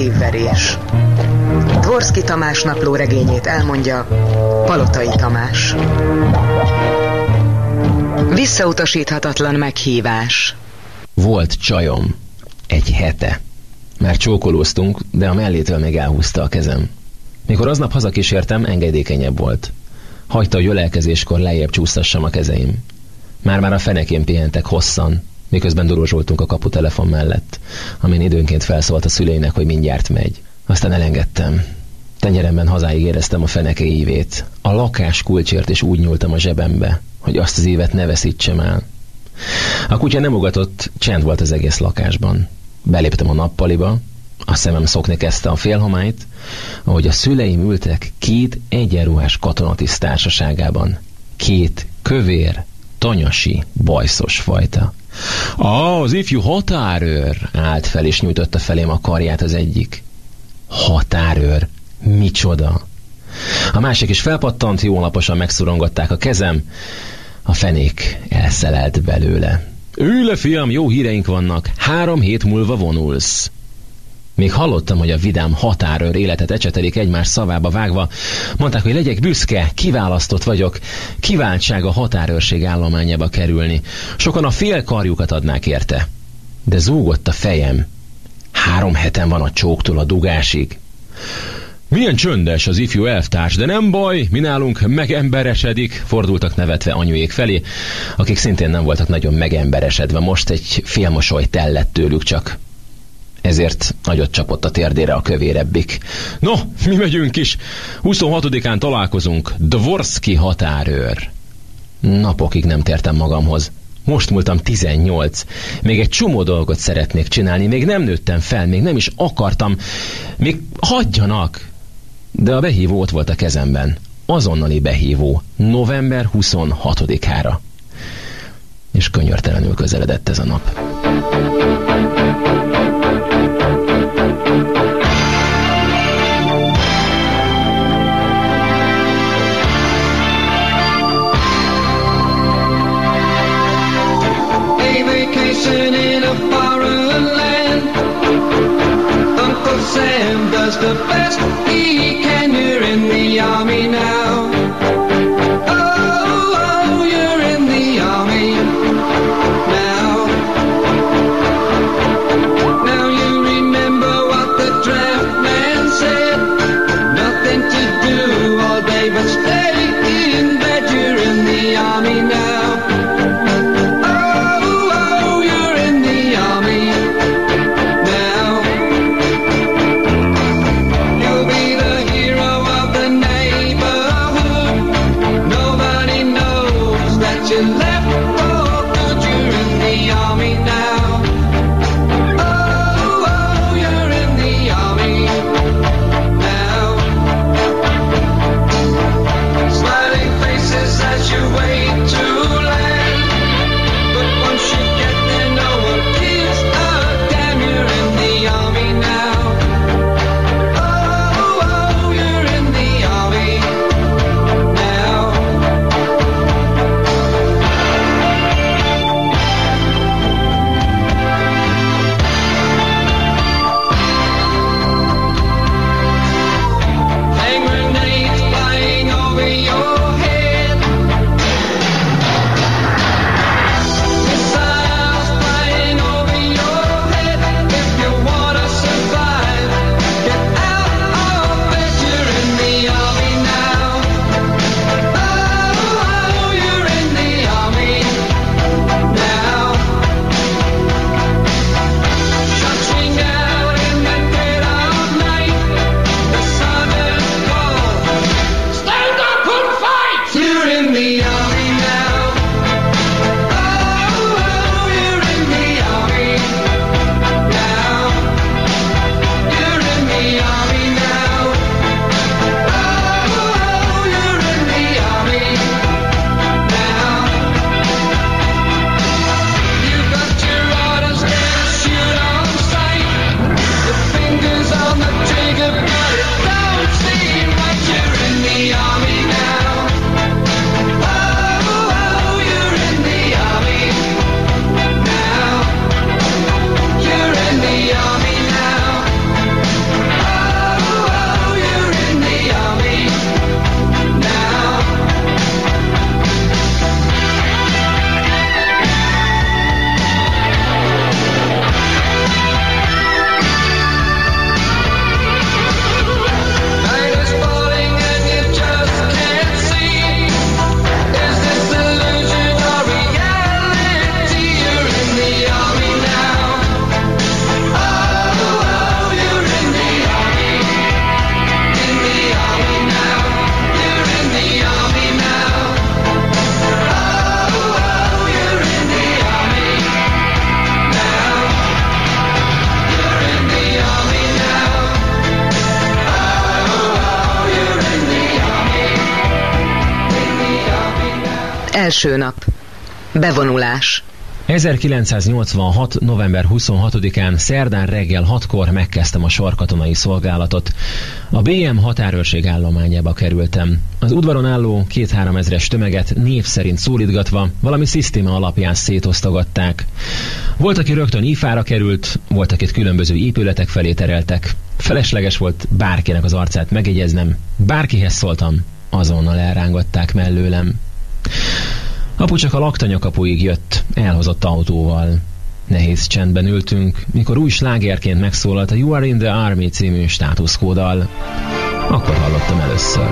Szívverés. Dvorszki Tamás napló regényét elmondja Palotai Tamás. Visszautasíthatatlan meghívás. Volt csajom. Egy hete. Már csókolóztunk, de a mellétől még elhúzta a kezem. Mikor aznap hazakísértem, engedékenyebb volt. Hagyta, hogy ölelkezéskor lejjebb csúsztassam a kezeim. Már-már a fenekén pihentek hosszan, miközben dorozsoltunk a kaputelefon mellett, amin időnként felszólt a szüleinek, hogy mindjárt megy. Aztán elengedtem. Tenyeremben hazáig éreztem a feneke ívét. A lakás kulcsért is úgy nyúltam a zsebembe, hogy azt az évet ne veszítsem el. A kutya nem ugatott, csend volt az egész lakásban. Beléptem a nappaliba, a szemem szokni kezdte a félhomályt, ahogy a szüleim ültek két egyenruhás katonatiszt társaságában. Két kövér, tanyasi, bajszos fajta. Az ifjú határőr! Állt fel és nyújtotta felém a karját az egyik. Határőr? Micsoda? A másik is felpattant, jó laposan megszorongatták a kezem. A fenék elszelelt belőle. Ülj le, fiam, jó híreink vannak. Három hét múlva vonulsz. Még hallottam, hogy a vidám határőr életet ecsetelik egymás szavába vágva. Mondták, hogy legyek büszke, kiválasztott vagyok. Kiváltság a határőrség állományába kerülni. Sokan a fél karjukat adnák érte. De zúgott a fejem. Három heten van a csóktól a dugásig. Milyen csöndes az ifjú elvtárs, de nem baj, mi nálunk megemberesedik, fordultak nevetve anyuék felé, akik szintén nem voltak nagyon megemberesedve, most egy félmosoly tellett tőlük csak. Ezért nagyot csapott a térdére a kövérebbik. No, mi megyünk is. 26-án találkozunk. Dvorski határőr. Napokig nem tértem magamhoz. Most múltam 18. Még egy csomó dolgot szeretnék csinálni, még nem nőttem fel, még nem is akartam. Még hagyjanak. De a behívó ott volt a kezemben. Azonnali behívó. November 26-ára. És könyörtelenül közeledett ez a nap. was the best. Első nap. Bevonulás. 1986. november 26-án szerdán reggel 6-kor megkezdtem a sorkatonai szolgálatot. A BM határőrség állományába kerültem. Az udvaron álló két-három ezres tömeget név szerint szólítgatva valami szisztéma alapján szétosztogatták. Volt, aki rögtön ifára került, volt, akit különböző épületek felé tereltek. Felesleges volt bárkinek az arcát megjegyeznem. Bárkihez szóltam, azonnal elrángatták mellőlem. Apu csak a laktanyakapuig jött, elhozott autóval. Nehéz csendben ültünk, mikor új slágerként megszólalt a You Are in the Army című státuszkódal. Akkor hallottam először.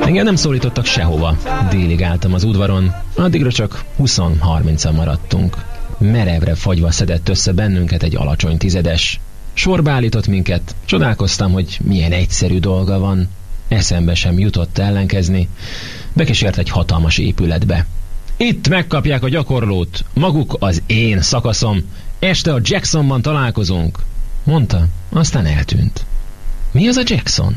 Engem nem szólítottak sehova. Délig álltam az udvaron, addigra csak 20-30-an maradtunk. Merevre fagyva szedett össze bennünket egy alacsony tizedes. Sorba állított minket, csodálkoztam, hogy milyen egyszerű dolga van. Eszembe sem jutott ellenkezni. Bekísért egy hatalmas épületbe. Itt megkapják a gyakorlót, maguk az én szakaszom. Este a Jacksonban találkozunk, mondta, aztán eltűnt. Mi az a Jackson?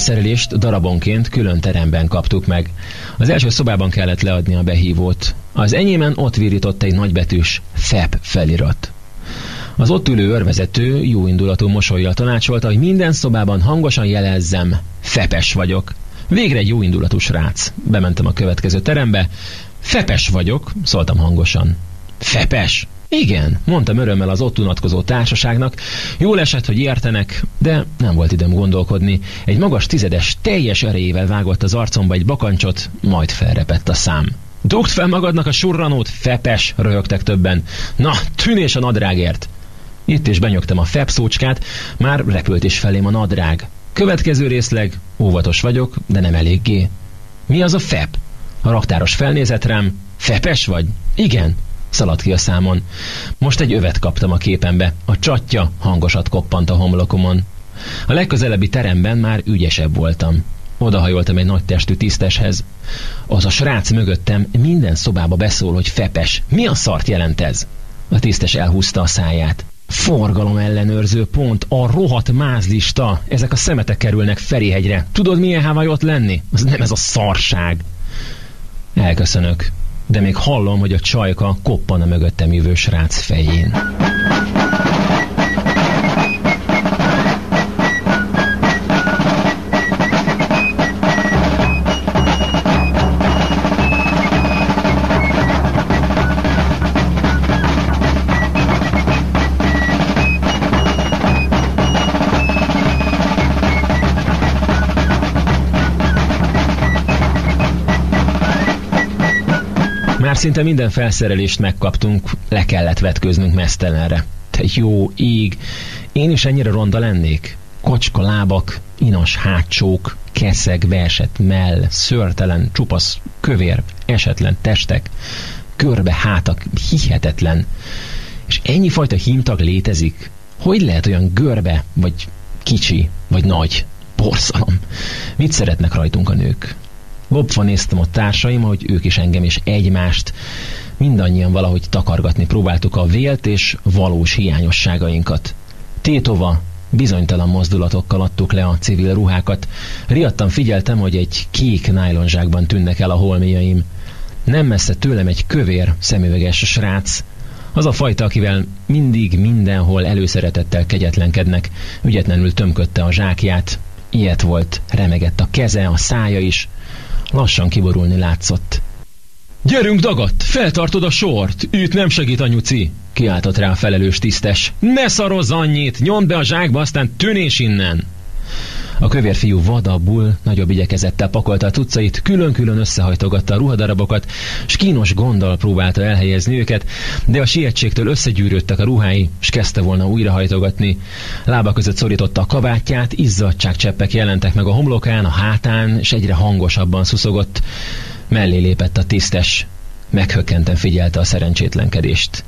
Felszerelést darabonként külön teremben kaptuk meg. Az első szobában kellett leadni a behívót. Az enyémen ott virított egy nagybetűs FEP felirat. Az ott ülő örvezető jó indulatú mosolyjal tanácsolta, hogy minden szobában hangosan jelezzem, fepes vagyok. Végre egy jó indulatú srác. Bementem a következő terembe. Fepes vagyok, szóltam hangosan. Fepes? Igen, mondtam örömmel az ott unatkozó társaságnak. Jól esett, hogy értenek, de nem volt időm gondolkodni. Egy magas tizedes teljes erejével vágott az arcomba egy bakancsot, majd felrepett a szám. Dugd fel magadnak a surranót, fepes, röhögtek többen. Na, tűnés a nadrágért. Itt is benyögtem a fep szócskát, már repült is felém a nadrág. Következő részleg, óvatos vagyok, de nem eléggé. Mi az a fep? A raktáros felnézett rám. Fepes vagy? Igen. Szaladt ki a számon. Most egy övet kaptam a képembe. A csatja hangosat koppant a homlokomon. A legközelebbi teremben már ügyesebb voltam. Odahajoltam egy nagy testű tiszteshez. Az a srác mögöttem minden szobába beszól, hogy fepes. Mi a szart jelent ez? A tisztes elhúzta a száját. Forgalom ellenőrző pont, a rohadt mázlista. Ezek a szemetek kerülnek Ferihegyre. Tudod, milyen Hawaii ott lenni? Az nem ez a szarság. Elköszönök, de még hallom, hogy a csajka koppan a mögöttem jövő srác fején. Szinte minden felszerelést megkaptunk, le kellett vetkőznünk mesztelenre. Te jó ég, én is ennyire ronda lennék? Kocska lábak, inas hátsók, keszeg, beesett mell, szörtelen, csupasz, kövér, esetlen testek, körbe hátak, hihetetlen. És ennyi fajta hímtag létezik? Hogy lehet olyan görbe, vagy kicsi, vagy nagy? Porszalom. Mit szeretnek rajtunk a nők? Lopva néztem a társaim, hogy ők is engem és egymást. Mindannyian valahogy takargatni próbáltuk a vélt és valós hiányosságainkat. Tétova, bizonytalan mozdulatokkal adtuk le a civil ruhákat. Riadtan figyeltem, hogy egy kék nájlonzsákban tűnnek el a holmiaim. Nem messze tőlem egy kövér, szemüveges srác, az a fajta, akivel mindig mindenhol előszeretettel kegyetlenkednek, ügyetlenül tömködte a zsákját. Ilyet volt, remegett a keze, a szája is. Lassan kiborulni látszott. Gyerünk dagadt, feltartod a sort, őt nem segít anyuci, kiáltott rá a felelős tisztes. Ne szarozz annyit, nyomd be a zsákba, aztán tűnés innen. A kövér fiú vadabbul, nagyobb igyekezettel pakolta a cuccait, külön-külön összehajtogatta a ruhadarabokat, s kínos gonddal próbálta elhelyezni őket, de a sietségtől összegyűrődtek a ruhái, s kezdte volna újrahajtogatni. Lába között szorította a kabátját, izzadságcseppek jelentek meg a homlokán, a hátán, és egyre hangosabban szuszogott. Mellé lépett a tisztes. Meghökkenten figyelte a szerencsétlenkedést.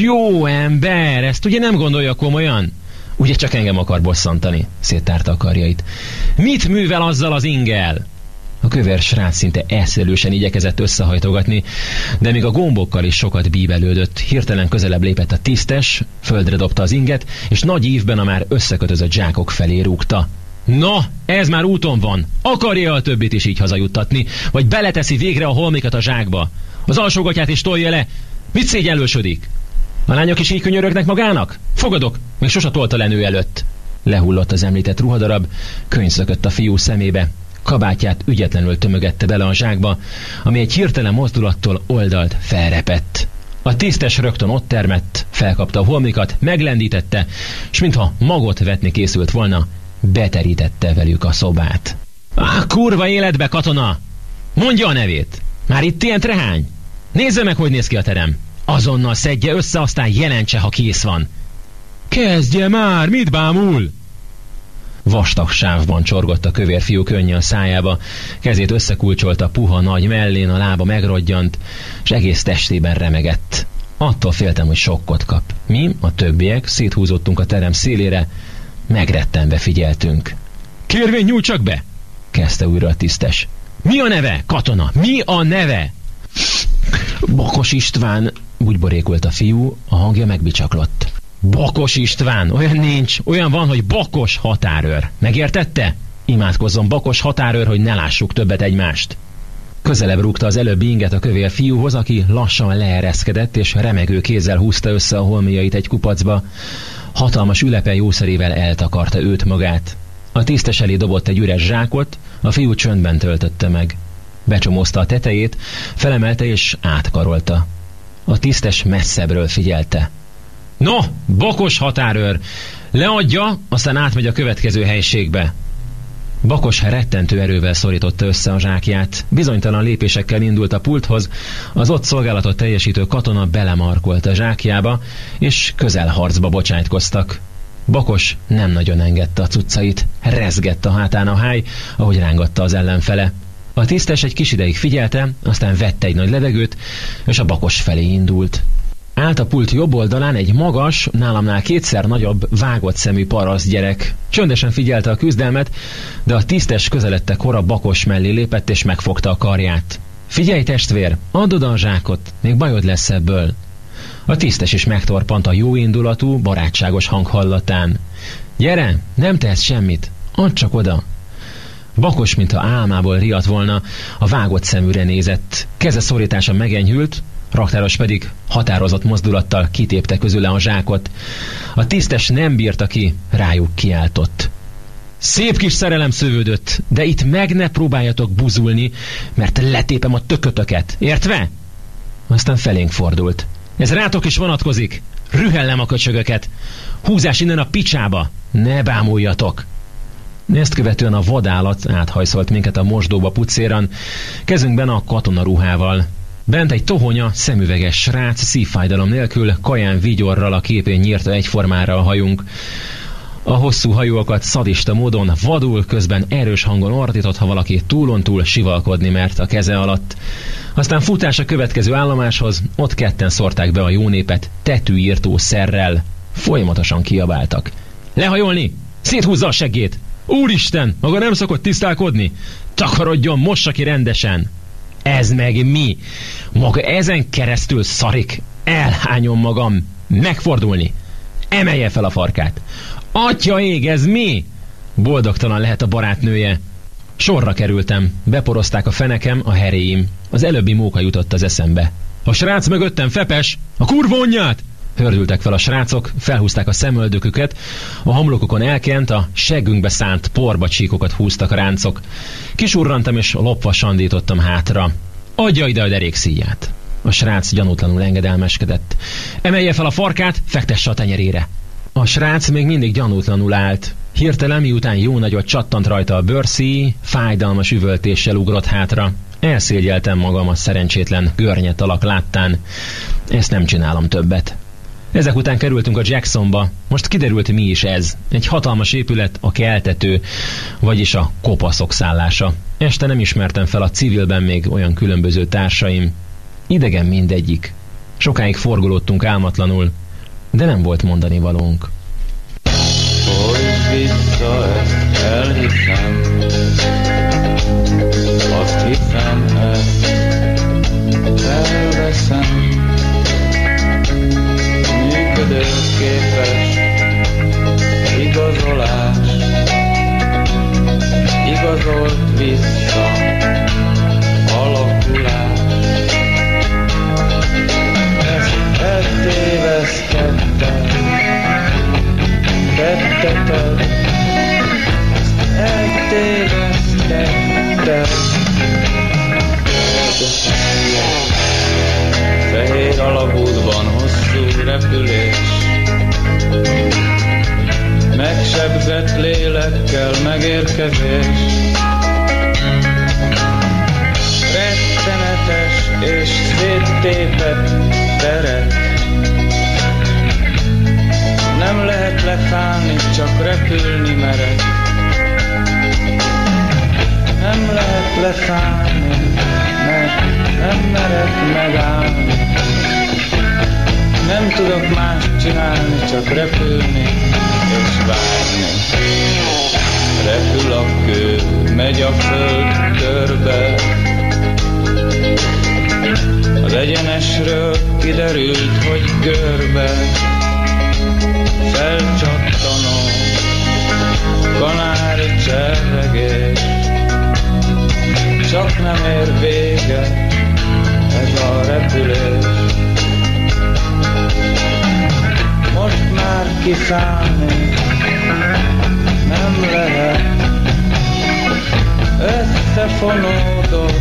Jó ember, ezt ugye nem gondolja komolyan? Ugye csak engem akar bosszantani, széttárta a karjait. Mit művel azzal az ingel? A kövér srác szinte eszelősen igyekezett összehajtogatni, de még a gombokkal is sokat bíbelődött. Hirtelen közelebb lépett a tisztes, földre dobta az inget, és nagy ívben a már összekötözött zsákok felé rúgta. Na, ez már úton van. Akarja a többit is így hazajuttatni, vagy beleteszi végre a holmikat a zsákba. Az alsógatját is tolja le. Mit szégyellősödik? A lányok is így könyörögnek magának? Fogadok, még sose tolta lenő előtt. Lehullott az említett ruhadarab, könyv szökött a fiú szemébe, kabátját ügyetlenül tömögette bele a zsákba, ami egy hirtelen mozdulattól oldalt felrepett. A tisztes rögtön ott termett, felkapta a holmikat, meglendítette, és mintha magot vetni készült volna, beterítette velük a szobát. Á, kurva életbe, katona! Mondja a nevét! Már itt ilyen trehány? Nézze meg, hogy néz ki a terem! Azonnal szedje össze, aztán jelentse, ha kész van. Kezdje már, mit bámul? Vastag sávban csorgott a kövér fiú könnye a szájába, kezét összekulcsolta puha nagy mellén, a lába megrodjant, és egész testében remegett. Attól féltem, hogy sokkot kap. Mi, a többiek, széthúzottunk a terem szélére, megrettenve figyeltünk. Kérvény, nyújts csak be! kezdte újra a tisztes. Mi a neve, katona? Mi a neve? Bakos István, úgy borékult a fiú, a hangja megbicsaklott. Bakos István, olyan nincs, olyan van, hogy Bakos határőr. Megértette? Imádkozzon Bakos határőr, hogy ne lássuk többet egymást. Közelebb rúgta az előbbi inget a kövér fiúhoz, aki lassan leereszkedett, és remegő kézzel húzta össze a holmiait egy kupacba. Hatalmas ülepe jószerével eltakarta őt magát. A tisztes elé dobott egy üres zsákot, a fiú csöndben töltötte meg. Becsomózta a tetejét, felemelte és átkarolta. A tisztes messzebbről figyelte. No, Bakos határőr! Leadja, aztán átmegy a következő helységbe. Bakos rettentő erővel szorította össze a zsákját. Bizonytalan lépésekkel indult a pulthoz, az ott szolgálatot teljesítő katona belemarkolt a zsákjába, és közelharcba bocsájtkoztak. Bakos nem nagyon engedte a cuccait, rezgett a hátán a háj, ahogy rángatta az ellenfele. A tisztes egy kis ideig figyelte, aztán vette egy nagy levegőt, és a bakos felé indult. Állt a pult jobb oldalán egy magas, nálamnál kétszer nagyobb, vágott szemű parasz gyerek. Csöndesen figyelte a küzdelmet, de a tisztes közeledte kora bakos mellé lépett és megfogta a karját. Figyelj testvér, add oda a zsákot, még bajod lesz ebből. A tisztes is megtorpant a jóindulatú, barátságos hang hallatán. Gyere, nem tehetsz semmit, add csak oda. Bakos, mintha álmából riadt volna, a vágott szeműre nézett. Keze szorítása megenyhült, raktáros pedig határozott mozdulattal kitépte közüle a zsákot. A tisztes nem bírta ki, rájuk kiáltott. Szép kis szerelem szövődött, de itt meg ne próbáljatok buzulni, mert letépem a tökötöket, értve? Aztán felénk fordult. Ez rátok is vonatkozik. Rühellem a köcsögöket. Húzás innen a picsába. Ne bámuljatok. Ezt követően a vadállat áthajszolt minket a mosdóba pucéran, kezünkben a katonaruhával. Bent egy tohonya, szemüveges srác, szívfájdalom nélkül, kaján vigyorral a képén nyírta egyformára a hajunk. A hosszú hajókat szadista módon vadul, közben erős hangon ordított, ha valaki túlon túl sivalkodni mert a keze alatt. Aztán futás a következő állomáshoz, ott ketten szorták be a jó népet tetűírtó szerrel. Folyamatosan kiabáltak. Lehajolni! Széthúzza a seggét! Úristen, maga nem szokott tisztálkodni? Takarodjon, mossa ki rendesen! Ez meg mi? Maga ezen keresztül szarik. Elhányom magam. Megfordulni. Emelje fel a farkát. Atya ég, ez mi? Boldogtalan lehet a barátnője. Sorra kerültem. Beporozták a fenekem, a heréim. Az előbbi móka jutott az eszembe. A srác mögöttem fepes! A kurvonyját! Hördültek fel a srácok, felhúzták a szemöldöküket, a homlokukon elkent, a seggünkbe szánt porba csíkokat húztak a ráncok. Kisurrantam és lopva sandítottam hátra. Adja ide a derék szíját. A srác gyanútlanul engedelmeskedett. Emelje fel a farkát, fektesse a tenyerére. A srác még mindig gyanútlanul állt. Hirtelen, miután jó nagyot csattant rajta a bőrszíj, fájdalmas üvöltéssel ugrott hátra. Elszégyeltem magam a szerencsétlen görnyet alak láttán. Ezt nem csinálom többet. Ezek után kerültünk a Jacksonba. Most kiderült, mi is ez. Egy hatalmas épület, a keltető, vagyis a kopaszok szállása. Este nem ismertem fel a civilben még olyan különböző társaim. Idegen mindegyik. Sokáig forgolódtunk álmatlanul, de nem volt mondani valónk. Hogy vissza ezt elhiszem Azt hiszem ezt Működőképes igazolás. Igazolt vissza alakulás. Ezt eltévesztettem tetteted Ezt eltévesztetted Fehér alagútban hosszú repülés Megsebzett lélekkel megérkezés. Rettenetes és széttépett terek. Nem lehet leszállni, csak repülni merek. Nem lehet leszállni, mert nem merek megállni Nem tudok más csinálni, csak repülni és várni. Repül a kő, megy a föld körbe. Az egyenesről kiderült, hogy görbe. Felcsattanó kanári cserregés. Csak nem ér vége kiszállni. Nem lehet. Összefonódott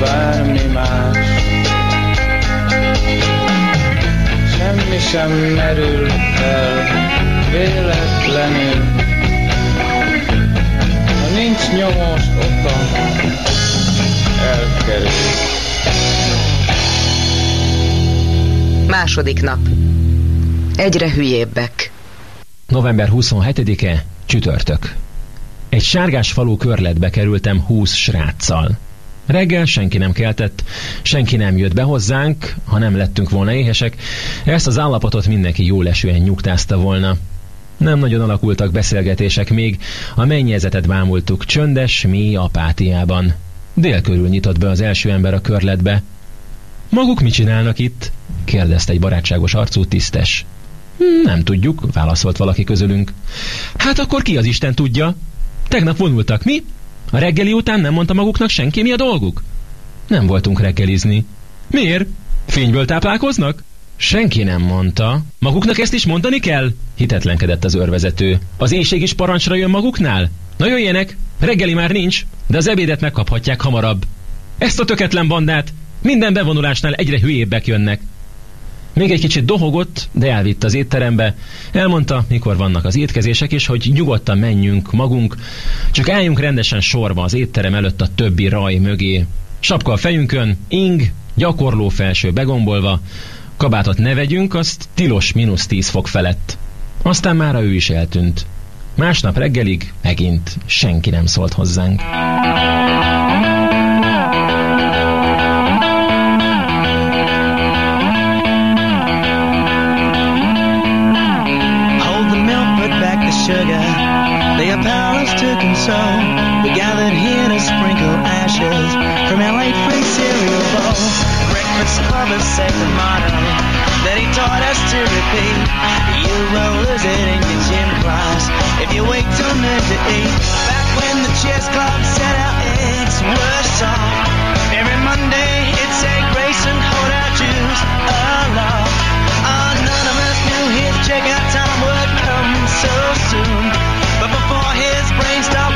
bármi más. Semmi sem merül fel véletlenül. Ha nincs nyomós oka, elkerül. Második nap. Egyre hülyébbek. November 27-e, csütörtök. Egy sárgás falu körletbe kerültem húsz sráccal. Reggel senki nem keltett, senki nem jött be hozzánk, ha nem lettünk volna éhesek, ezt az állapotot mindenki jól esően nyugtázta volna. Nem nagyon alakultak beszélgetések még, a mennyezetet bámultuk csöndes, mély apátiában. Dél körül nyitott be az első ember a körletbe. Maguk mit csinálnak itt? kérdezte egy barátságos arcú tisztes. Nem tudjuk, válaszolt valaki közülünk. Hát akkor ki az Isten tudja? Tegnap vonultak, mi? A reggeli után nem mondta maguknak senki, mi a dolguk? Nem voltunk reggelizni. Miért? Fényből táplálkoznak? Senki nem mondta. Maguknak ezt is mondani kell? Hitetlenkedett az őrvezető. Az éjség is parancsra jön maguknál? Na jöjjenek, reggeli már nincs, de az ebédet megkaphatják hamarabb. Ezt a töketlen bandát minden bevonulásnál egyre hülyébbek jönnek. Még egy kicsit dohogott, de elvitt az étterembe. Elmondta, mikor vannak az étkezések, és hogy nyugodtan menjünk magunk, csak álljunk rendesen sorba az étterem előtt a többi raj mögé. Sapka a fejünkön, ing, gyakorló felső begombolva, kabátot ne vegyünk, azt tilos mínusz 10 fok felett. Aztán már ő is eltűnt. Másnap reggelig megint senki nem szólt hozzánk. The sugar. Lay a palace to console. We gathered here to sprinkle ashes from our late friend cereal bowl. Breakfast club is sacred motto that he taught us to repeat. You will lose it in your gym class if you wait till noon to eat. Back when the chess club said our eggs were soft. Every Monday it'd say grace and hold our Jews aloft. Oh, none of us knew so soon. But before his brain stopped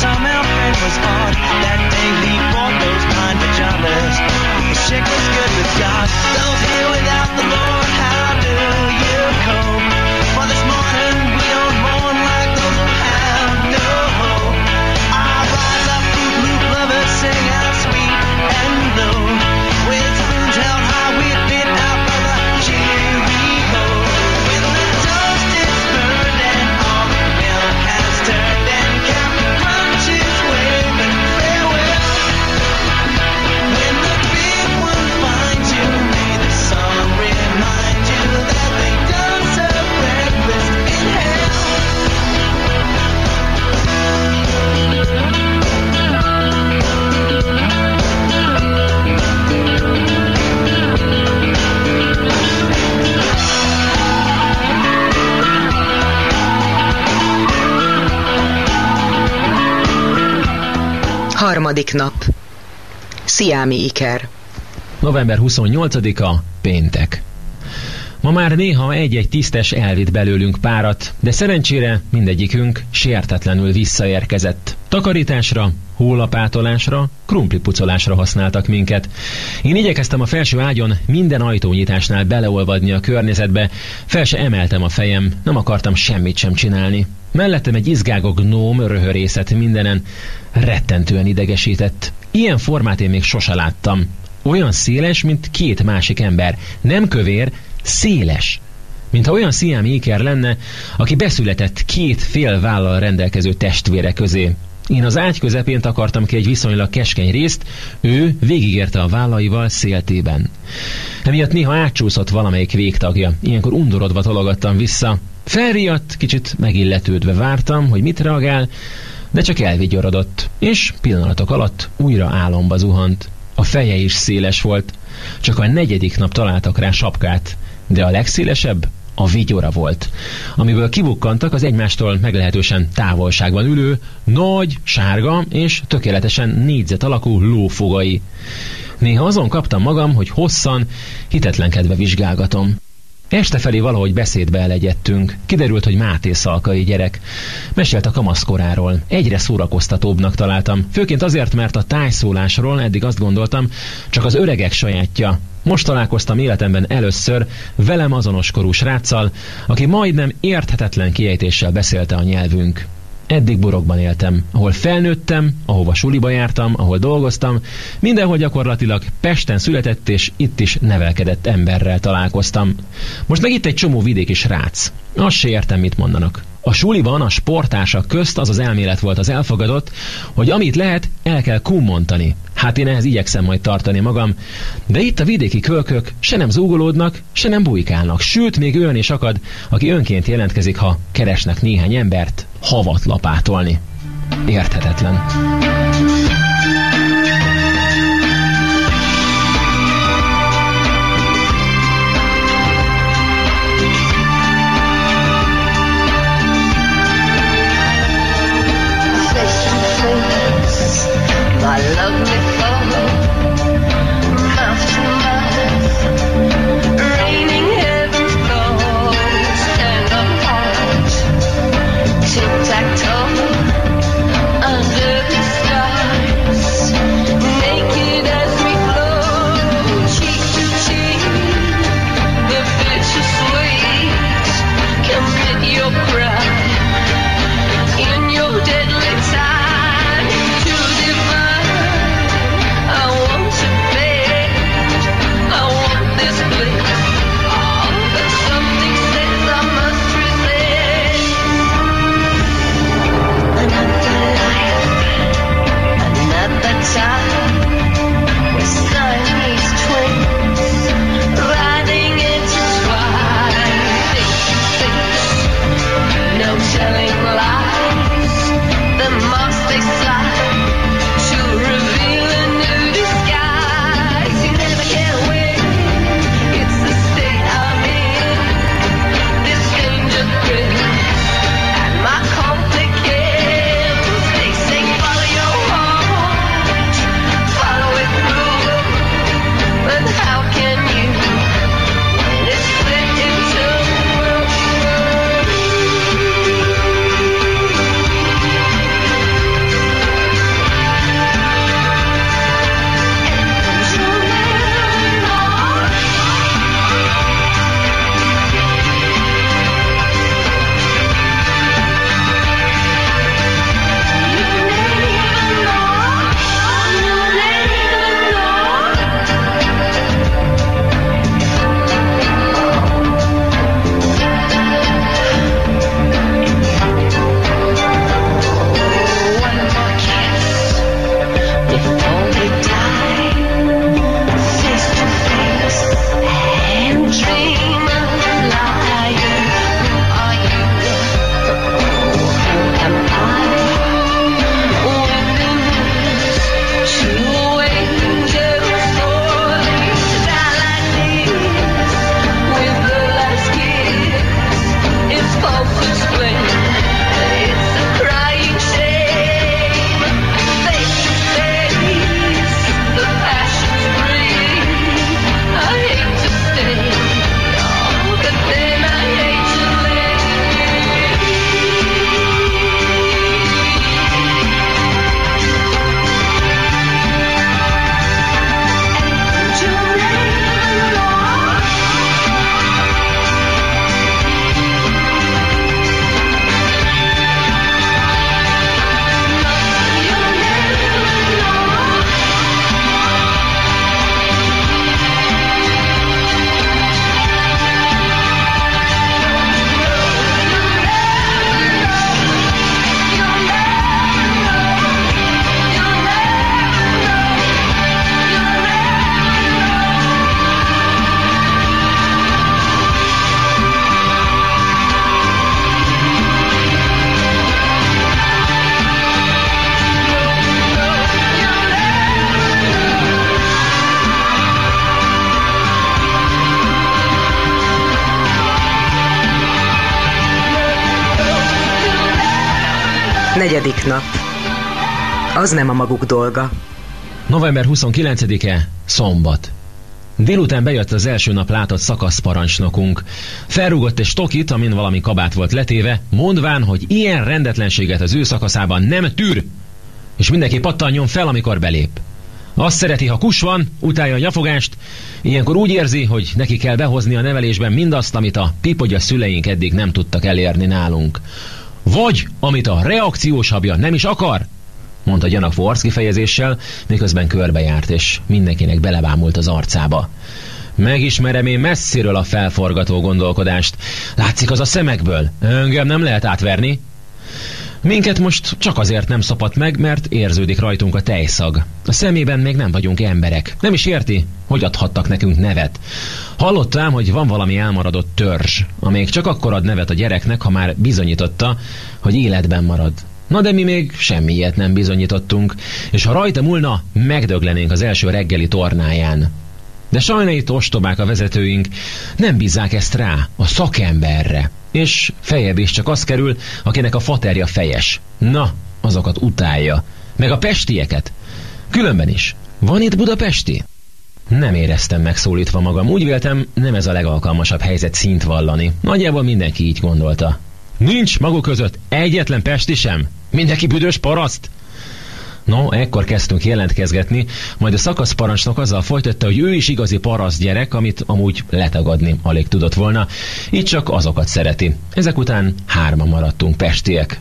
somehow friend was odd. That day he bought those pine pajamas. His chick was good with God. Those here without the Lord, Harmadik nap. Sziámi iker. November 28-a, péntek. Ma már néha egy-egy tisztes elvitt belőlünk párat, de szerencsére mindegyikünk sértetlenül visszaérkezett. Takarításra, hólapátolásra, krumplipucolásra használtak minket. Én igyekeztem a felső ágyon minden ajtónyitásnál beleolvadni a környezetbe, fel se emeltem a fejem, nem akartam semmit sem csinálni. Mellettem egy izgágok gnóm röhörészet mindenen, rettentően idegesített. Ilyen formát én még sose láttam. Olyan széles, mint két másik ember. Nem kövér, széles. Mintha olyan sziám éker lenne, aki beszületett két fél vállal rendelkező testvére közé. Én az ágy közepén takartam ki egy viszonylag keskeny részt, ő végigérte a vállaival széltében. Emiatt néha átcsúszott valamelyik végtagja, ilyenkor undorodva tologattam vissza. Felriadt, kicsit megilletődve vártam, hogy mit reagál, de csak elvigyorodott, és pillanatok alatt újra álomba zuhant. A feje is széles volt, csak a negyedik nap találtak rá sapkát, de a legszélesebb a vigyora volt, amiből kibukkantak az egymástól meglehetősen távolságban ülő, nagy, sárga és tökéletesen négyzet alakú lófogai. Néha azon kaptam magam, hogy hosszan, hitetlenkedve vizsgálgatom. Este felé valahogy beszédbe elegyedtünk. Kiderült, hogy Máté szalkai gyerek. Mesélt a kamaszkoráról. Egyre szórakoztatóbbnak találtam. Főként azért, mert a tájszólásról eddig azt gondoltam, csak az öregek sajátja. Most találkoztam életemben először velem azonos korú sráccal, aki majdnem érthetetlen kiejtéssel beszélte a nyelvünk. Eddig burokban éltem, ahol felnőttem, ahova suliba jártam, ahol dolgoztam, mindenhol gyakorlatilag Pesten született és itt is nevelkedett emberrel találkoztam. Most meg itt egy csomó vidéki srác. Azt se értem, mit mondanak. A suliban a sportársak közt az az elmélet volt az elfogadott, hogy amit lehet, el kell kummontani. Hát én ehhez igyekszem majd tartani magam, de itt a vidéki kölkök se nem zúgolódnak, se nem bujkálnak, sőt még olyan is akad, aki önként jelentkezik, ha keresnek néhány embert havat lapátolni. Érthetetlen. Negyedik nap. Az nem a maguk dolga. November 29-e, szombat. Délután bejött az első nap látott szakaszparancsnokunk. Felrúgott egy stokit, amin valami kabát volt letéve, mondván, hogy ilyen rendetlenséget az ő szakaszában nem tűr, és mindenki pattanjon fel, amikor belép. Azt szereti, ha kus van, utálja a nyafogást, ilyenkor úgy érzi, hogy neki kell behozni a nevelésben mindazt, amit a pipogya szüleink eddig nem tudtak elérni nálunk. Vagy amit a reakciós habja nem is akar, mondta gyanak Forsz kifejezéssel, miközben körbejárt, és mindenkinek belebámult az arcába. Megismerem én messziről a felforgató gondolkodást. Látszik az a szemekből. Engem nem lehet átverni. Minket most csak azért nem szopat meg, mert érződik rajtunk a tejszag. A szemében még nem vagyunk emberek. Nem is érti, hogy adhattak nekünk nevet. Hallottam, hogy van valami elmaradott törzs, amelyik csak akkor ad nevet a gyereknek, ha már bizonyította, hogy életben marad. Na de mi még semmi ilyet nem bizonyítottunk, és ha rajta múlna, megdöglenénk az első reggeli tornáján. De sajnálít ostobák a vezetőink, nem bízzák ezt rá, a szakemberre. És fejebb is csak az kerül, akinek a faterja fejes. Na, azokat utálja. Meg a pestieket. Különben is. Van itt budapesti? Nem éreztem megszólítva magam. Úgy véltem, nem ez a legalkalmasabb helyzet szint vallani. Nagyjából mindenki így gondolta. Nincs maguk között egyetlen pesti sem? Mindenki büdös paraszt? No, ekkor kezdtünk jelentkezgetni, majd a szakaszparancsnok azzal folytatta, hogy ő is igazi paraszt gyerek, amit amúgy letagadni alig tudott volna, így csak azokat szereti. Ezek után hárma maradtunk pestiek.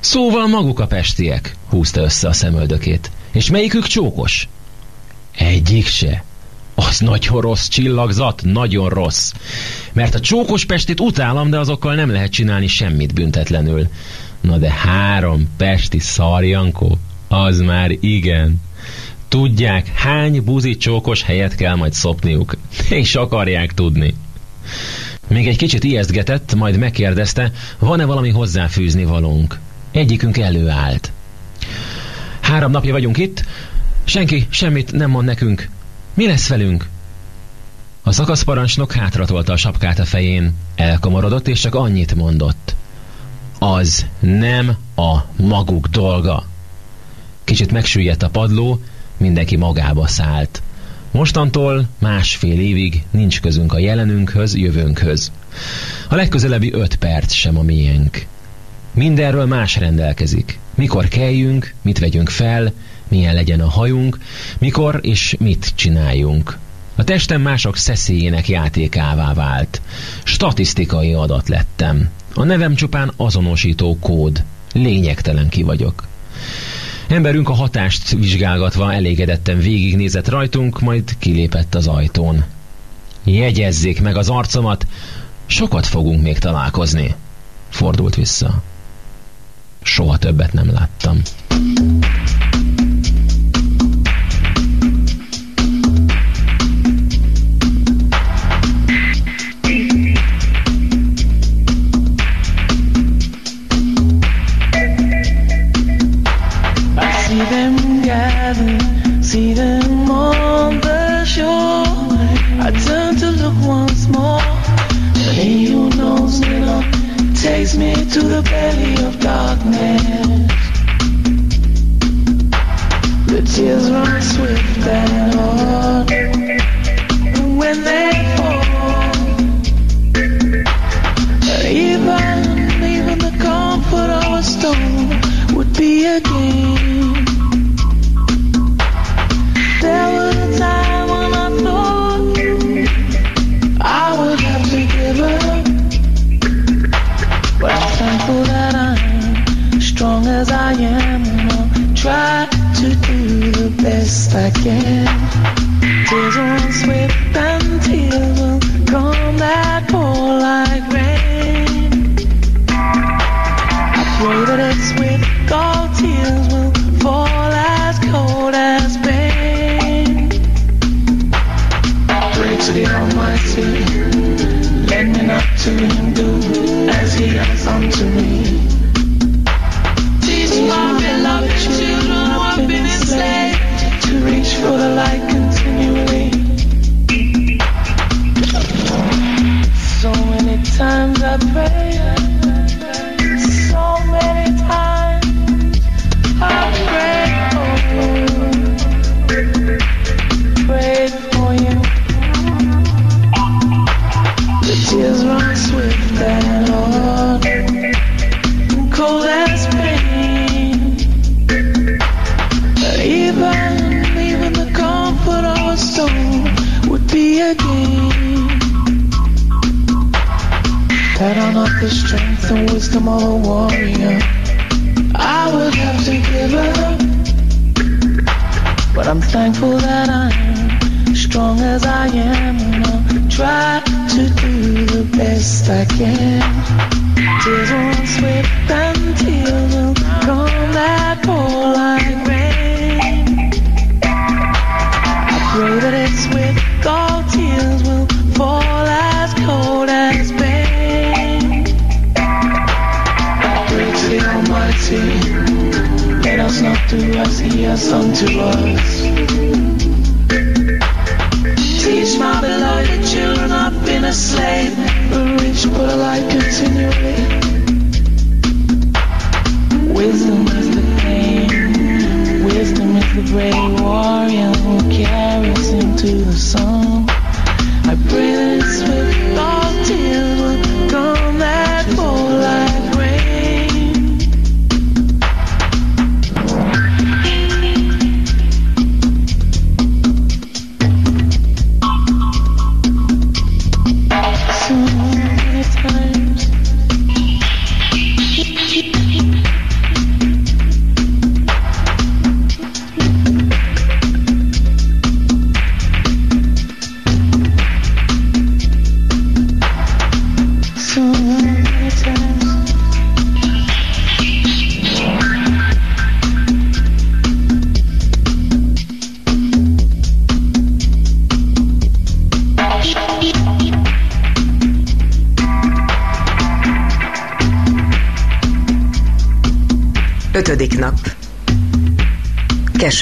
Szóval maguk a pestiek, húzta össze a szemöldökét. És melyikük csókos? Egyik se. Az nagyon rossz csillagzat, nagyon rossz. Mert a csókos pestit utálom, de azokkal nem lehet csinálni semmit büntetlenül. Na de három pesti szarjankó, az már igen. Tudják, hány buzi csókos helyet kell majd szopniuk. És akarják tudni. Még egy kicsit ijesztgetett, majd megkérdezte, van-e valami hozzáfűzni valónk. Egyikünk előállt. Három napja vagyunk itt, senki semmit nem mond nekünk. Mi lesz velünk? A szakaszparancsnok hátratolta a sapkát a fején, elkomorodott és csak annyit mondott. Az nem a maguk dolga. Kicsit megsüllyedt a padló, mindenki magába szállt. Mostantól másfél évig nincs közünk a jelenünkhöz, jövőnkhöz. A legközelebbi öt perc sem a miénk. Mindenről más rendelkezik. Mikor keljünk, mit vegyünk fel, milyen legyen a hajunk, mikor és mit csináljunk. A testem mások szeszélyének játékává vált. Statisztikai adat lettem. A nevem csupán azonosító kód. Lényegtelen ki vagyok. Emberünk a hatást vizsgálgatva elégedetten végignézett rajtunk, majd kilépett az ajtón. Jegyezzék meg az arcomat, sokat fogunk még találkozni. Fordult vissza. Soha többet nem láttam. barely again.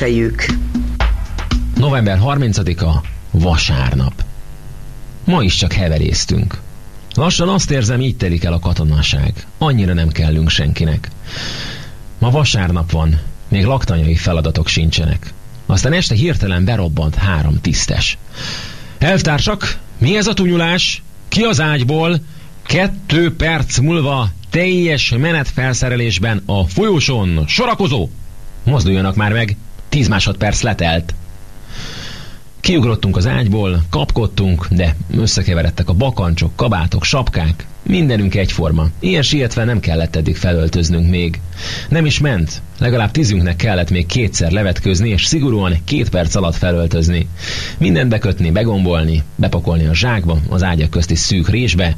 Keselyük. November 30-a, vasárnap. Ma is csak heveréztünk. Lassan azt érzem, így telik el a katonaság. Annyira nem kellünk senkinek. Ma vasárnap van, még laktanyai feladatok sincsenek. Aztán este hirtelen berobbant három tisztes. Elvtársak, mi ez a tunyulás? Ki az ágyból? Kettő perc múlva teljes menetfelszerelésben a folyosón sorakozó. Mozduljanak már meg, tíz másodperc letelt. Kiugrottunk az ágyból, kapkodtunk, de összekeveredtek a bakancsok, kabátok, sapkák. Mindenünk egyforma. Ilyen sietve nem kellett eddig felöltöznünk még. Nem is ment. Legalább tízünknek kellett még kétszer levetkőzni, és szigorúan két perc alatt felöltözni. Mindent bekötni, begombolni, bepakolni a zsákba, az ágyak közti szűk résbe,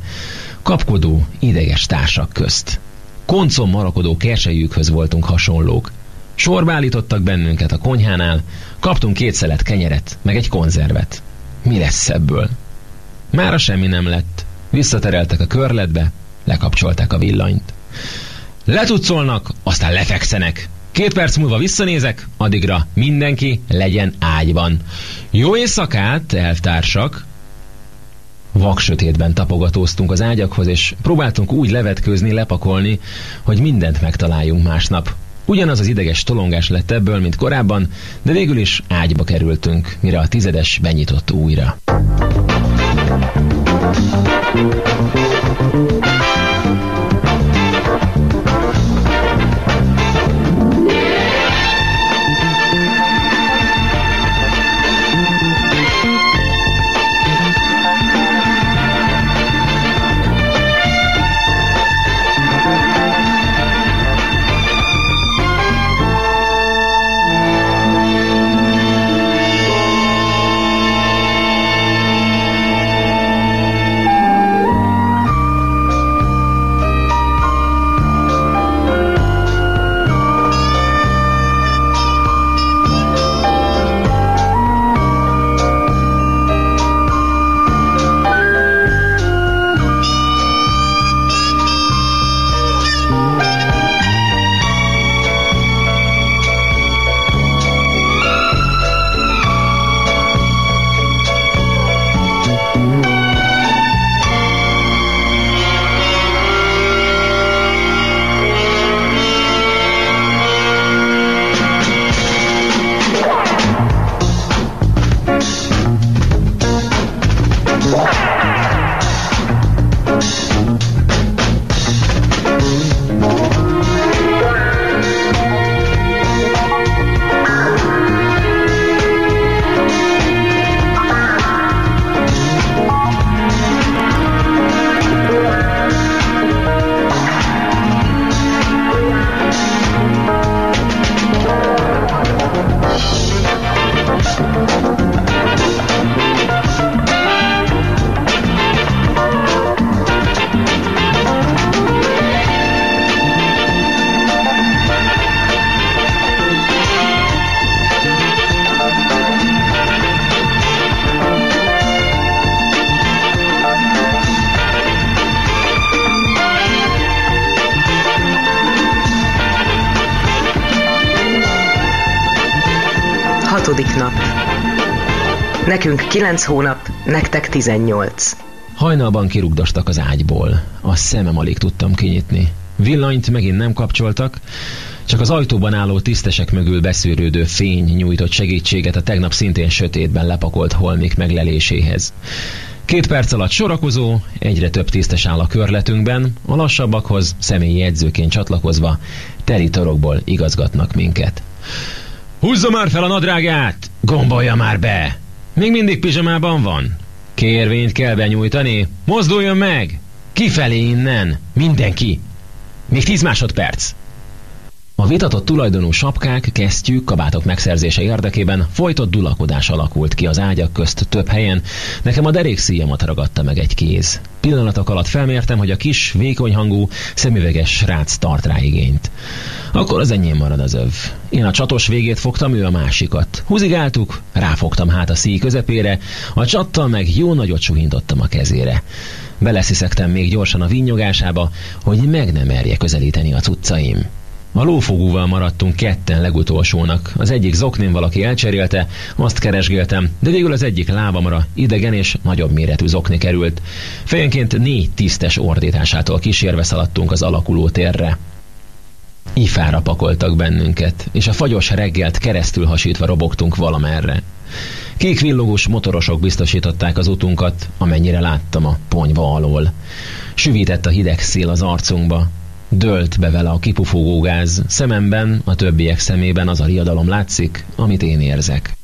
kapkodó, ideges társak közt. Koncon marakodó kersejükhöz voltunk hasonlók. Sorba állítottak bennünket a konyhánál, kaptunk két szelet kenyeret, meg egy konzervet. Mi lesz ebből? Mára semmi nem lett. Visszatereltek a körletbe, lekapcsolták a villanyt. Letucolnak, aztán lefekszenek. Két perc múlva visszanézek, addigra mindenki legyen ágyban. Jó éjszakát, elvtársak! Vaksötétben tapogatóztunk az ágyakhoz, és próbáltunk úgy levetkőzni, lepakolni, hogy mindent megtaláljunk másnap. Ugyanaz az ideges tolongás lett ebből, mint korábban, de végül is ágyba kerültünk, mire a tizedes benyitott újra. Nekünk 9 hónap, nektek 18. Hajnalban kirugdostak az ágyból. A szemem alig tudtam kinyitni. Villanyt megint nem kapcsoltak, csak az ajtóban álló tisztesek mögül beszűrődő fény nyújtott segítséget a tegnap szintén sötétben lepakolt holmik megleléséhez. Két perc alatt sorakozó, egyre több tisztes áll a körletünkben, a lassabbakhoz személyi jegyzőként csatlakozva teli torokból igazgatnak minket. Húzza már fel a nadrágát! Gombolja már be! Még mindig pizsamában van? Kérvényt kell benyújtani? Mozduljon meg! Kifelé innen! Mindenki! Még tíz másodperc! A vitatott tulajdonú sapkák, kesztyűk, kabátok megszerzése érdekében folytott dulakodás alakult ki az ágyak közt több helyen, nekem a derékszíjamat ragadta meg egy kéz. Pillanatok alatt felmértem, hogy a kis, vékony hangú, szemüveges srác tart rá igényt. Akkor az enyém marad az öv. Én a csatos végét fogtam, ő a másikat. Húzigáltuk, ráfogtam hát a szíj közepére, a csattal meg jó nagyot suhintottam a kezére. Belesziszektem még gyorsan a vinyogásába, hogy meg nem merje közelíteni a cuccaim. A lófogúval maradtunk ketten legutolsónak. Az egyik zoknén valaki elcserélte, azt keresgéltem, de végül az egyik lábamra idegen és nagyobb méretű zokni került. Fejenként négy tisztes ordításától kísérve szaladtunk az alakuló térre. Ifára pakoltak bennünket, és a fagyos reggelt keresztül hasítva robogtunk valamerre. Kék villogós motorosok biztosították az utunkat, amennyire láttam a ponyva alól. Süvített a hideg szél az arcunkba, Dölt be vele a kipufogó gáz, szememben, a többiek szemében az a riadalom látszik, amit én érzek.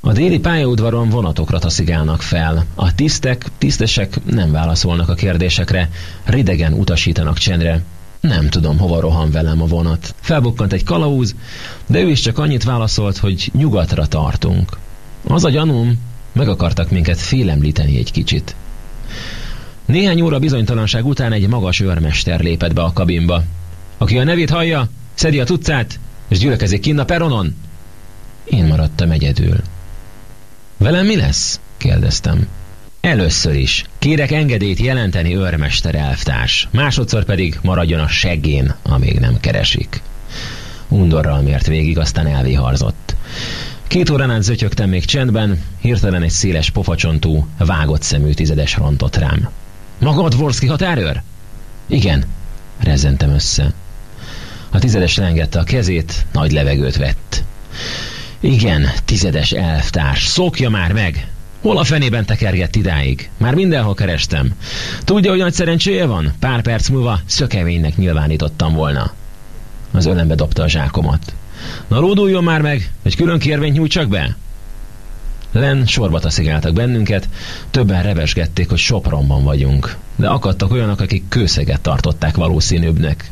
A déli pályaudvaron vonatokra taszigálnak fel. A tisztek, tisztesek nem válaszolnak a kérdésekre, ridegen utasítanak csendre. Nem tudom, hova rohan velem a vonat. Felbukkant egy kalauz, de ő is csak annyit válaszolt, hogy nyugatra tartunk. Az a gyanúm, meg akartak minket félemlíteni egy kicsit. Néhány óra bizonytalanság után egy magas őrmester lépett be a kabinba. Aki a nevét hallja, szedi a tucát, és gyülekezik kinn a peronon. Én maradtam egyedül. Velem mi lesz? kérdeztem. Először is. Kérek engedélyt jelenteni őrmester elvtárs. Másodszor pedig maradjon a seggén, amíg nem keresik. Undorral mért végig, aztán elviharzott. Két órán át zötyögtem még csendben, hirtelen egy széles pofacsontú, vágott szemű tizedes rontott rám. Maga a Dvorszki határőr? Igen, rezzentem össze. A tizedes lengette a kezét, nagy levegőt vett. Igen, tizedes elvtárs, szokja már meg! Hol a fenében tekergett idáig? Már mindenhol kerestem. Tudja, hogy nagy szerencséje van? Pár perc múlva szökevénynek nyilvánítottam volna. Az ölembe dobta a zsákomat. Na lóduljon már meg, hogy külön kérvényt nyújtsak be? Len sorba taszigáltak bennünket, többen revesgették, hogy Sopronban vagyunk, de akadtak olyanok, akik kőszeget tartották valószínűbbnek.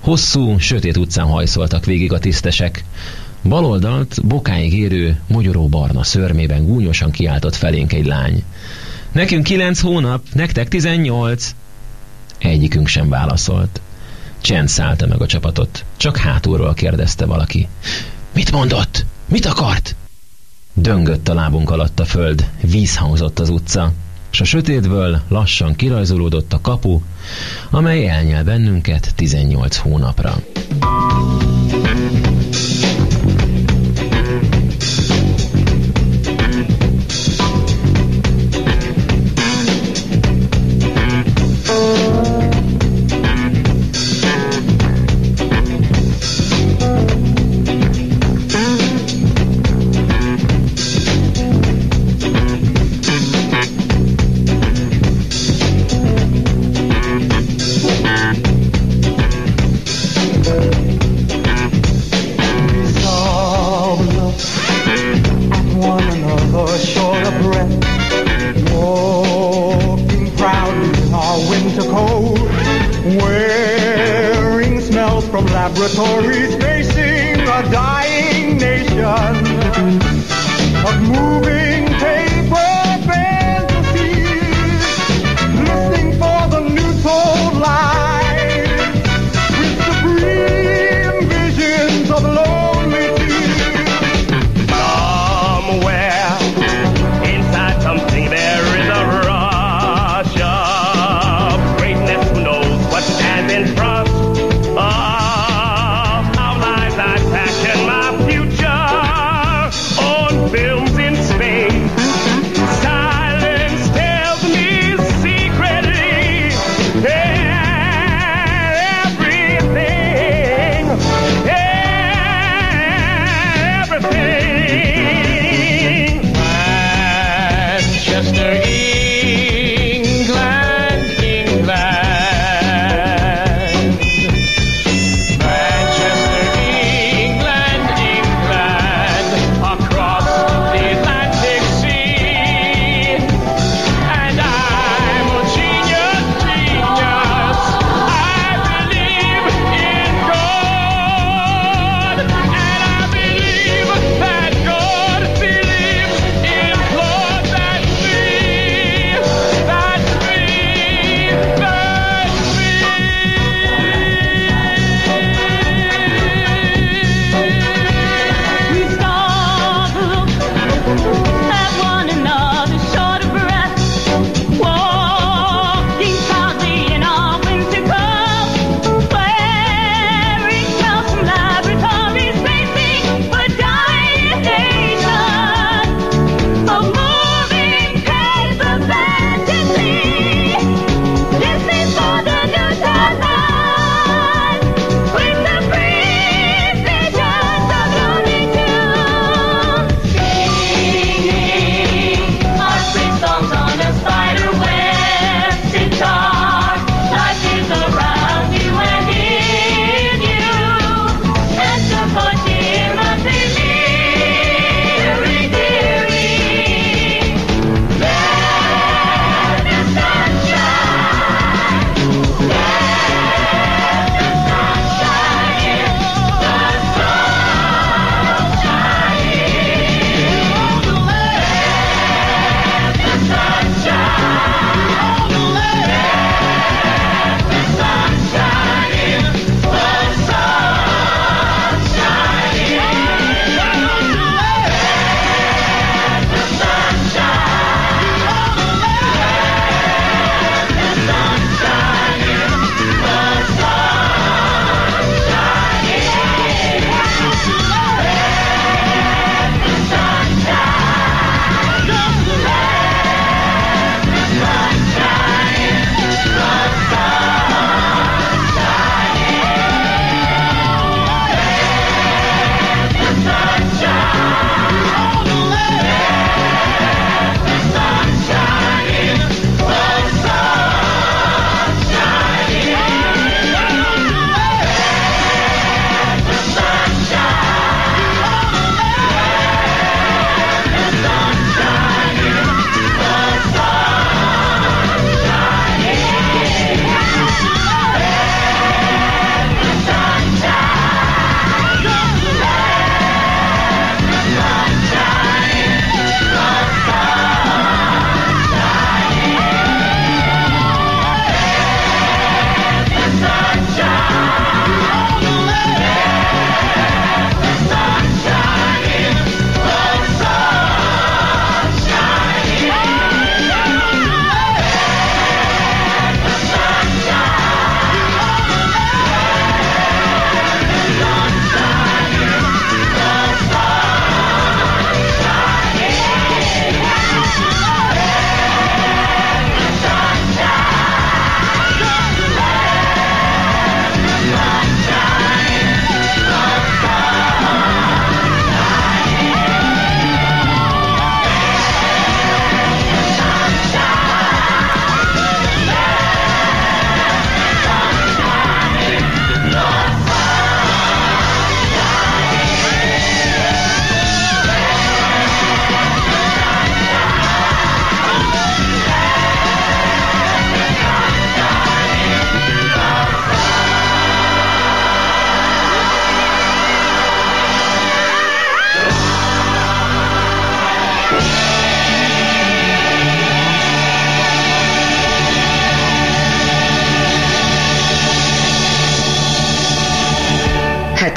Hosszú, sötét utcán hajszoltak végig a tisztesek. Baloldalt bokáig érő, mogyoró barna szörmében gúnyosan kiáltott felénk egy lány. Nekünk kilenc hónap, nektek tizennyolc. Egyikünk sem válaszolt. Csend szállta meg a csapatot. Csak hátulról kérdezte valaki. Mit mondott? Mit akart? Döngött a lábunk alatt a föld, víz hangzott az utca, és a sötétből lassan kirajzolódott a kapu, amely elnyel bennünket 18 hónapra.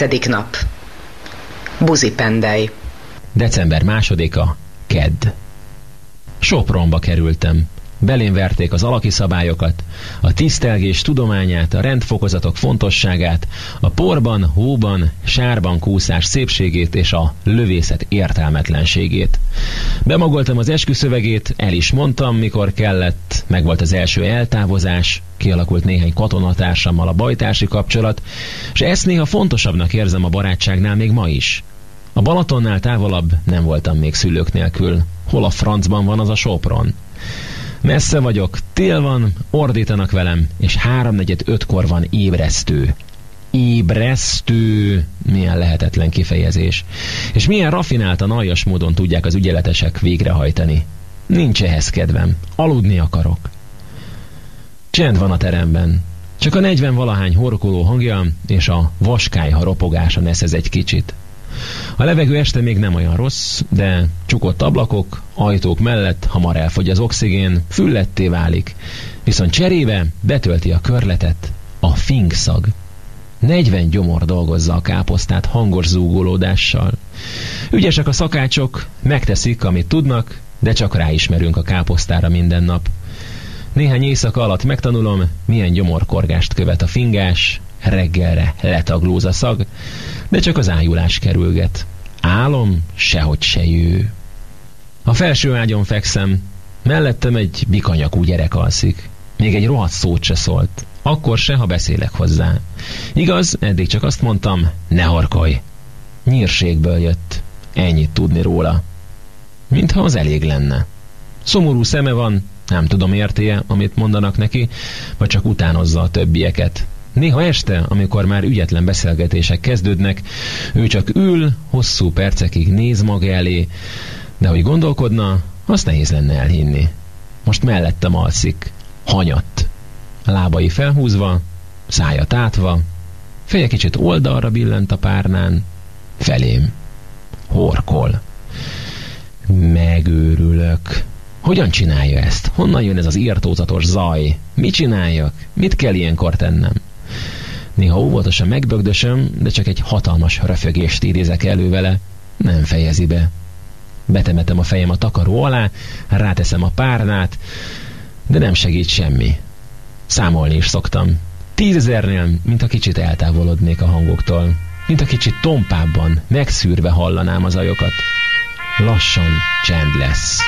Hetedik nap. Buzipendely. December másodika, Kedd. Sopronba kerültem. Belém verték az alaki szabályokat, a tisztelgés tudományát, a rendfokozatok fontosságát, a porban, hóban, sárban kúszás szépségét és a lövészet értelmetlenségét. Bemagoltam az esküszövegét, el is mondtam, mikor kellett, megvolt az első eltávozás, kialakult néhány katonatársammal a bajtársi kapcsolat, és ezt néha fontosabbnak érzem a barátságnál még ma is. A Balatonnál távolabb nem voltam még szülők nélkül. Hol a francban van az a Sopron? Messze vagyok, tél van, ordítanak velem, és háromnegyed ötkor van ébresztő. Ébresztő! Milyen lehetetlen kifejezés. És milyen rafináltan aljas módon tudják az ügyeletesek végrehajtani. Nincs ehhez kedvem. Aludni akarok. Csend van a teremben. Csak a 40 valahány horkoló hangja és a vaskályha ropogása neszez egy kicsit. A levegő este még nem olyan rossz, de csukott ablakok, ajtók mellett hamar elfogy az oxigén, fülletté válik, viszont cserébe betölti a körletet a finkszag. 40 gyomor dolgozza a káposztát hangos zúgolódással. Ügyesek a szakácsok, megteszik, amit tudnak, de csak ráismerünk a káposztára minden nap. Néhány éjszaka alatt megtanulom, milyen gyomorkorgást követ a fingás, reggelre letaglóz a szag, de csak az ájulás kerülget. Álom sehogy se jő. A felső ágyon fekszem, mellettem egy bikanyakú gyerek alszik. Még egy rohadt szót se szólt. Akkor se, ha beszélek hozzá. Igaz, eddig csak azt mondtam, ne harkolj. Nyírségből jött. Ennyit tudni róla. Mintha az elég lenne. Szomorú szeme van, nem tudom értéje, amit mondanak neki, vagy csak utánozza a többieket. Néha este, amikor már ügyetlen beszélgetések kezdődnek, ő csak ül, hosszú percekig néz maga elé, de hogy gondolkodna, azt nehéz lenne elhinni. Most mellettem alszik, hanyatt, lábai felhúzva, szája tátva, feje kicsit oldalra billent a párnán, felém, horkol. Megőrülök. Hogyan csinálja ezt? Honnan jön ez az írtózatos zaj? Mit csináljak? Mit kell ilyenkor tennem? Néha óvatosan megbögdösöm, de csak egy hatalmas röfögést idézek elő vele. Nem fejezi be. Betemetem a fejem a takaró alá, ráteszem a párnát, de nem segít semmi. Számolni is szoktam. Tízezernél, mint a kicsit eltávolodnék a hangoktól. Mint a kicsit tompábban, megszűrve hallanám az ajokat. Lassan csend lesz.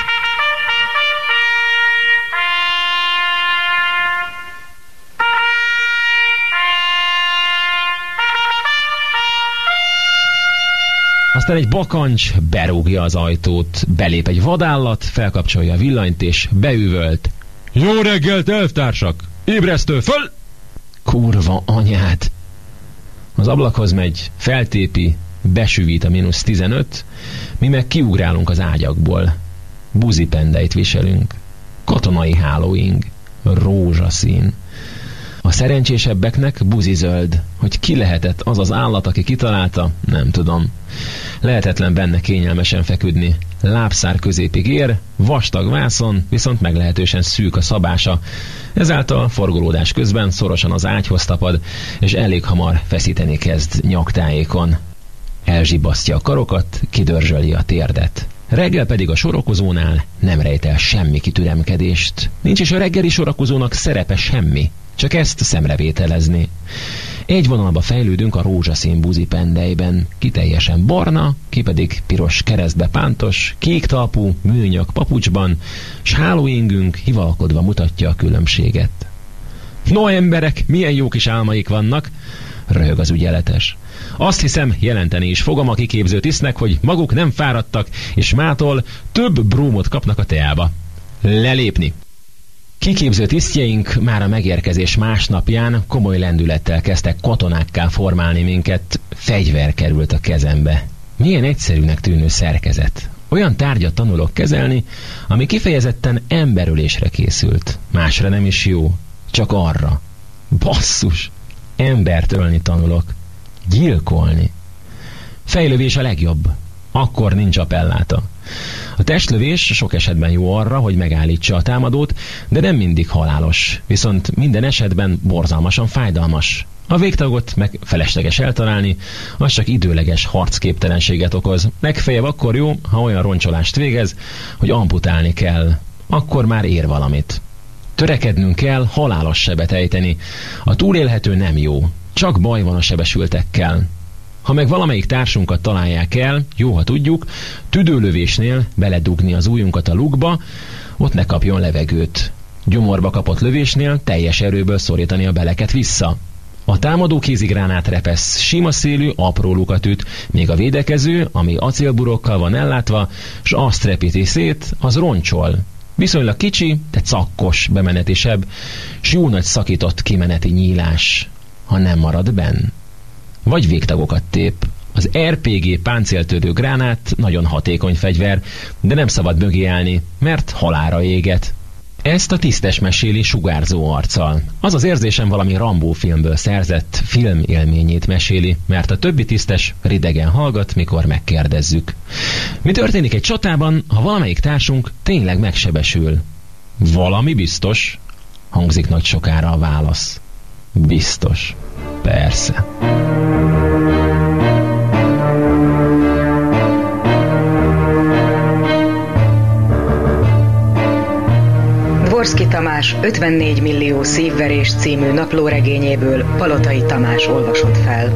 Aztán egy bakancs berúgja az ajtót, belép egy vadállat, felkapcsolja a villanyt és beüvölt. Jó reggelt, elvtársak! Ébresztő, föl! Kurva anyát! Az ablakhoz megy, feltépi, besüvít a mínusz 15, mi meg kiugrálunk az ágyakból. Buzipendeit viselünk. Katonai hálóing. Rózsaszín. A szerencsésebbeknek buzizöld. Hogy ki lehetett az az állat, aki kitalálta, nem tudom. Lehetetlen benne kényelmesen feküdni. Lábszár középig ér, vastag vászon, viszont meglehetősen szűk a szabása. Ezáltal forgolódás közben szorosan az ágyhoz tapad, és elég hamar feszíteni kezd nyaktájékon. Elzsibasztja a karokat, kidörzsöli a térdet. Reggel pedig a sorakozónál nem rejt el semmi kitüremkedést. Nincs is a reggeli sorakozónak szerepe semmi, csak ezt szemrevételezni. Egy vonalba fejlődünk a rózsaszín buzi pendelyben, ki teljesen barna, ki pedig piros keresztbe pántos, kék talpú, műnyak papucsban, s hálóingünk hivalkodva mutatja a különbséget. No emberek, milyen jó kis álmaik vannak, röhög az ügyeletes. Azt hiszem, jelenteni is fogom a kiképző tisztnek, hogy maguk nem fáradtak, és mától több brómot kapnak a teába. Lelépni. Kiképző tisztjeink már a megérkezés másnapján komoly lendülettel kezdtek katonákká formálni minket, fegyver került a kezembe. Milyen egyszerűnek tűnő szerkezet. Olyan tárgyat tanulok kezelni, ami kifejezetten emberülésre készült. Másra nem is jó, csak arra. Basszus! Embert ölni tanulok. Gyilkolni. Fejlövés a legjobb. Akkor nincs appelláta. A testlövés sok esetben jó arra, hogy megállítsa a támadót, de nem mindig halálos. Viszont minden esetben borzalmasan fájdalmas. A végtagot meg felesleges eltalálni, az csak időleges harcképtelenséget okoz. Legfeljebb akkor jó, ha olyan roncsolást végez, hogy amputálni kell. Akkor már ér valamit. Törekednünk kell halálos sebet ejteni. A túlélhető nem jó. Csak baj van a sebesültekkel. Ha meg valamelyik társunkat találják el, jó, ha tudjuk, tüdőlövésnél beledugni az ujjunkat a lukba, ott ne kapjon levegőt. Gyomorba kapott lövésnél teljes erőből szorítani a beleket vissza. A támadó kézigránát repesz, sima szélű, apró lukat üt, még a védekező, ami acélburokkal van ellátva, s azt repíti szét, az roncsol. Viszonylag kicsi, de cakkos bemenetisebb, s jó nagy szakított kimeneti nyílás, ha nem marad benn. Vagy végtagokat tép. Az RPG páncéltörő gránát nagyon hatékony fegyver, de nem szabad mögé állni, mert halára éget. Ezt a tisztes meséli sugárzó arccal. Az az érzésem valami Rambó filmből szerzett filmélményét meséli, mert a többi tisztes ridegen hallgat, mikor megkérdezzük. Mi történik egy csatában, ha valamelyik társunk tényleg megsebesül? Valami biztos, hangzik nagy sokára a válasz. Biztos. Persze. Dvorszki Tamás 54 millió szívverés című naplóregényéből Palotai Tamás olvasott fel.